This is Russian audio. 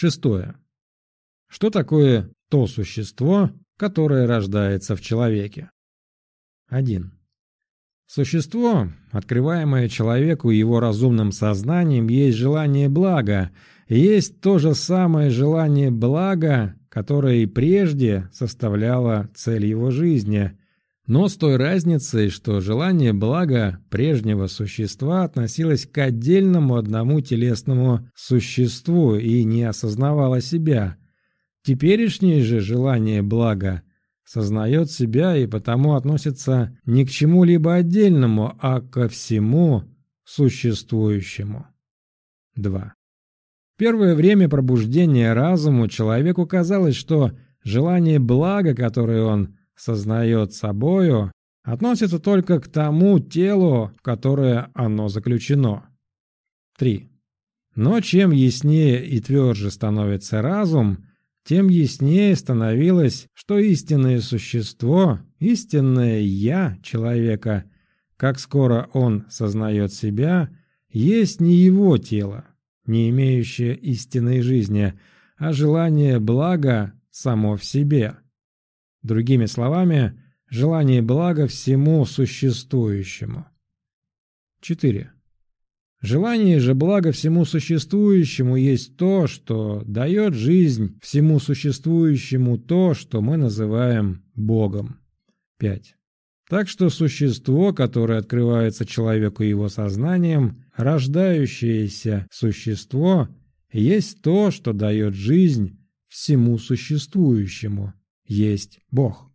Шестое. Что такое то существо, которое рождается в человеке? 1. Существо, открываемое человеку его разумным сознанием, есть желание блага, есть то же самое желание блага, которое и прежде составляло цель его жизни, но с той разницей, что желание блага прежнего существа относилось к отдельному одному телесному существу и не осознавало себя. Теперешнее же желание блага сознает себя и потому относится не к чему-либо отдельному, а ко всему существующему. 2. Первое время пробуждения разуму человеку казалось, что желание блага, которое он сознает собою, относится только к тому телу, в которое оно заключено. 3. Но чем яснее и тверже становится разум, тем яснее становилось, что истинное существо, истинное «я» человека, как скоро он сознает себя, есть не его тело, не имеющее истинной жизни, а желание блага само в себе. Другими словами, желание блага всему существующему. 4. Желание же блага всему существующему есть то, что дает жизнь всему существующему то, что мы называем Богом. 5. Так что существо, которое открывается человеку его сознанием, рождающееся существо, есть то, что дает жизнь всему существующему, есть Бог.